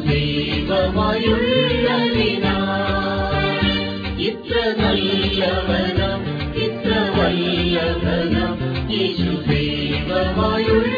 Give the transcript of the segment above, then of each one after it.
യേശു ദൈവമായുള്ളതിനാ ഇത്ര നല്ലവനം ഇത്ര വല്ലഭനം യേശു ദൈവമായുള്ളതിനാ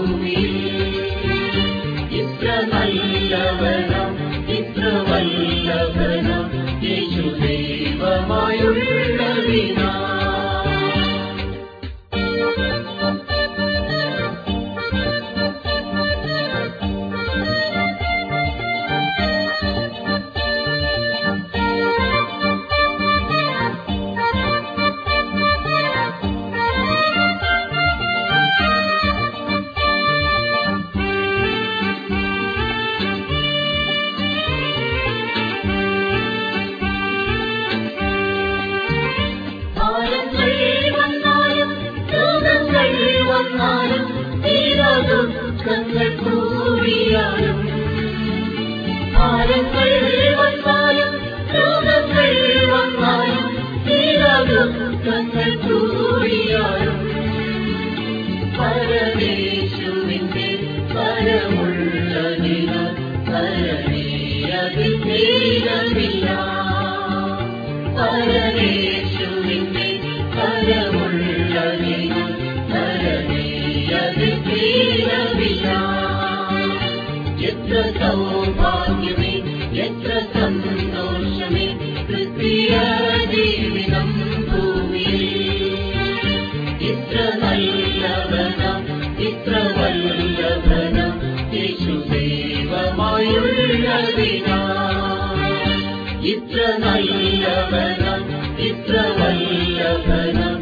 Krishna സൗഭാഗ്യമേ എത്ര സന്തോഷമേ ക്രിസ്തീയ ജീവിതം ഭൂമിയിൽ. ഇത്ര നല്ലവനം ഇത്ര വല്ലഭനം യേശു ദൈവമായുള്ളതിനാ चित्रवल्लभनम् चित्रवल्लभनम्